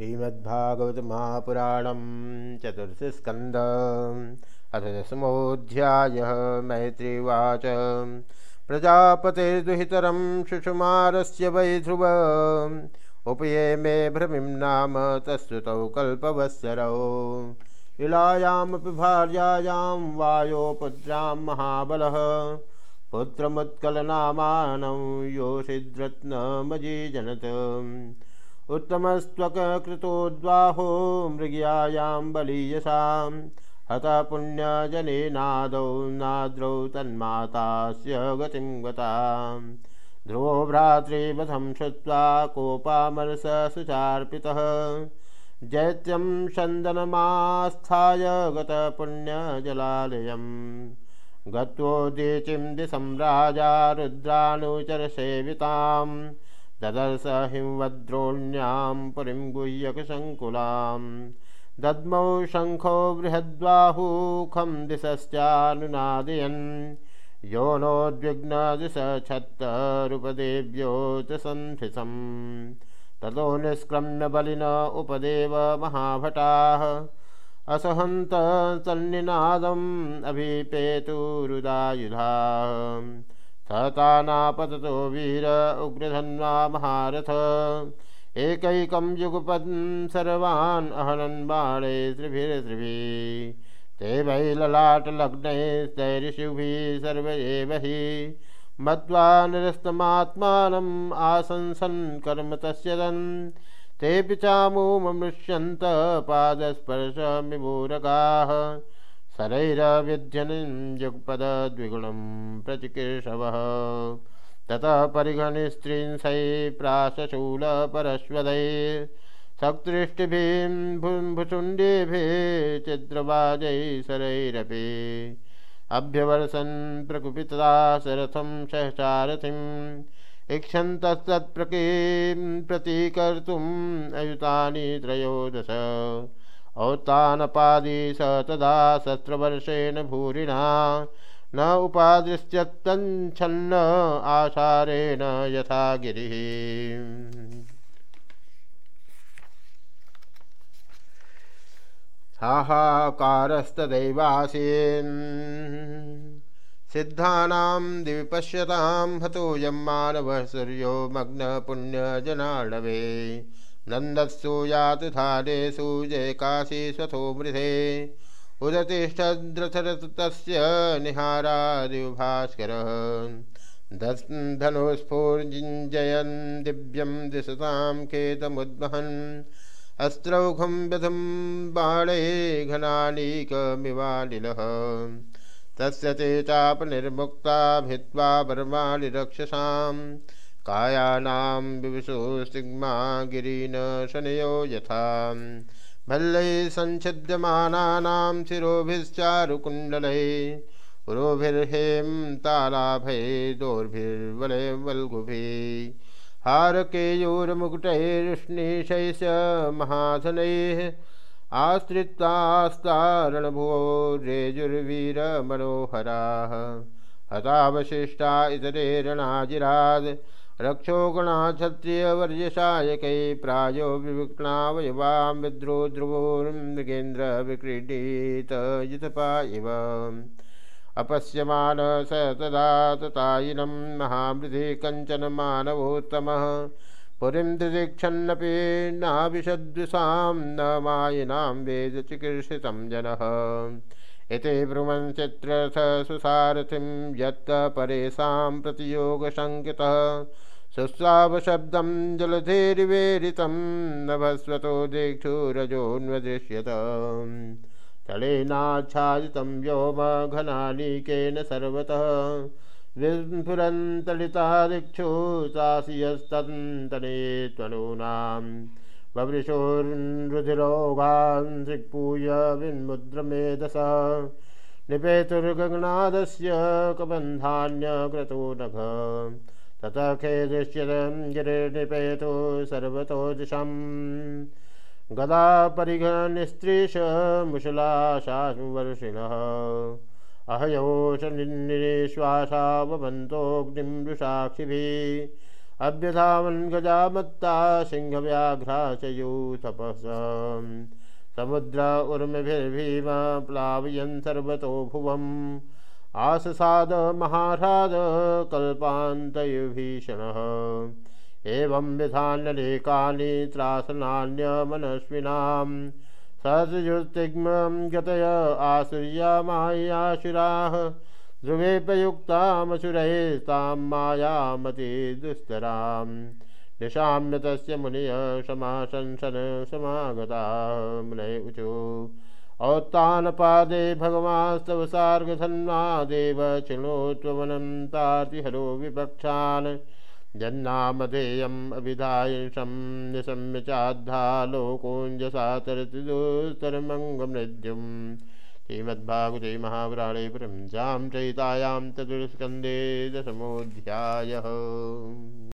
श्रीमद्भागवत महापुराणम चतुर्थ स्कंद अथ दशमोध्याय मैत्रीवाच। प्रजापतिर्दुहितरं शुषुमारस्य वै ध्रुव उपये मे भ्रमिं नाम तस्ुतौ कल्पवत्सरौ। इलायामपि भार्यायां वायोपुत्रां महाबलः। पुत्रमुत्कलनामानं योषिद्रत्नमजीजनत्। उत्तमस्त्वकृतोद्वाहो मृग्यायां बलीयसां हतः पुण्यजनेनादौ नाद्रौ तन्मातास्य गतिं गतां ध्रुवो भ्रातृवधं श्रुत्वा कोपामरस सुचार्पितः जैत्यं चन्दनमास्थाय गतपुण्यजलालयम् गत्वोदीचिं दिशं राजा रुद्रानुचरसेविताम्। ददर्श हिंवद्रोण्यां पुरीं गुह्यकशङ्कुलां। दद्मौ शङ्खो बृहद्बाहूखं दिशश्चानुनादयन्। यो नोद्विग्नदिशच्छत्तरुपदेव्यो च सन्थिसम् ततो निष्क्रम्य बलिन उपदेव महाभटाः। असहन्त सन्निनादम् अभिपेतुरुदायुधा। सतानापततो वीर उग्रधन्वा महारथ। एकैकं युगपन् सर्वान् अहनन् बाणे त्रिभिर्त्रिभिः। ते वै ललाटलग्नैस्तैऋषिभिः सर्व एव हि। मत्वा निरस्तमात्मानम् आशंसन् कर्म तस्य दन् तेऽपि चामुममृष्यन्त पादस्पर्शमिमूरकाः शरैरविध्यनिं युगपद्विगुणं प्रचिकीर्षवः ततः परिघनिस्त्रिंशै प्राशशूलपरश्वदै सक्तृष्टिभिं भुभुचुण्डीभिः चिद्रवाजैः शरैरपि अभ्यवर्षन् प्रकुपितदा सरथं सहचारथिम् इक्षन्तस्तत्प्रकीं प्रतीकर्तुम् अयुतानि त्रयोदश। औत्तानपादी स तदा सत्रवर्षेण भूरिणा। न उपादृश्यत्तच्छन्न आशारेण यथा गिरिः। हाहाकारस्तदैवासीन्। सिद्धानां दिवि पश्यतां हतोऽयं मानवः सूर्यो मग्नपुण्यजनार्णवे नन्दत्सु यातुधानेषु जयकाशी स्वथो मृधे। उदतिष्ठद्रथरतस्य निहारादिभास्करः। धनुस्फूर्जिञ्जयन् दिव्यं दिशतां खेतमुद्वहन् अस्त्रौघं व्यधं बाणे घनानीकमिवालिलः तस्य ते चापनिर्मुक्ता भित्त्वा बर्माणि रक्षसाम् कायानां विविशोस्तिग्मा गिरीन शनयो यथा। भल्लैः सञ्छिद्यमानानां शिरोभिश्चारुकुण्डलैः। पुरोभिर्हें तालाभैः दोर्भिर्वलयवल्गुभिः। हारकेयूरमुकुटैरुष्णीशैश्च महाधनैः आश्रितास्तारणभुवो रेजुर्वीरमनोहराः हतावशिष्टा इतरे रणाजिराद रक्षोगुणा क्षत्रियवर्यशायकै प्रायो विविक्णावयवां विद्रो ध्रुवोर्मृगेन्द्र विक्रीडितयुतपा इव अपश्यमान स तदा ततायिनं महामृधि कञ्चन मानवोत्तमः पुरीं दिदीक्षन्नपि नाविशद्विषां न मायिनां वेदचिकीर्षितं जनः। इति ब्रुवन् चित्रथ सुसारथिं यत्त परेषां प्रतियोगशङ्कितः। शुश्रावशब्दं जलधेरिवेरितं नभस्वतो दीक्षुरजोऽन्वदृश्यत तलेनाच्छादितं व्योमघनानीकेन सर्वतः। विस्फुरन्तलिता दिक्षु चासियस्तन्तने त्वनूनाम्। बवृशोरुधिरोगान् दिक्पूय विन्मुद्रमेधस। निपेतुर्गगनादस्य कबन्धान्यक्रतो नघ ततः खेदृश्यतं गिरिर्निपेतो सर्वतो दिशम् गदा परिघनिस्त्रीश मुशलाशानुवर्षिणः अहयोष निःश्वासा वमन्तोऽग्निं रुषाक्षिभिः। अभ्यधावन् गजामत्ता सिंहव्याघ्रा च यूथपस समुद्र उर्मिभिर्भीम प्लावयन् सर्वतो भुवम्। आससाद महाराज कल्पान्तयुभीषणः। एवं विधान्यनेकानि त्रासनान्यमनस्विनां सहस्रयुतिग्मं गतय आसुर्यामायाशुराः ध्रुवेपयुक्तामसुरैस्तां मायामति दुस्तरां निशाम्य तस्य मुनिय समाशंसन समागता। मुनय ऊचु औत्तानपादे भगवास्तव सार्गधन्वादेव चिणोत्वनं तार्तिहरो विपक्षान्। जन्नामधेयम् अभिधायिषं निशम्य चाद्धा लोकोञ्जसा तरति दुस्तरमङ्गमृद्युम्। श्रीमद्भागवते महापुराणे ब्रह्मजां चयितायां चतुर्स्कन्धे दशमोऽध्यायः।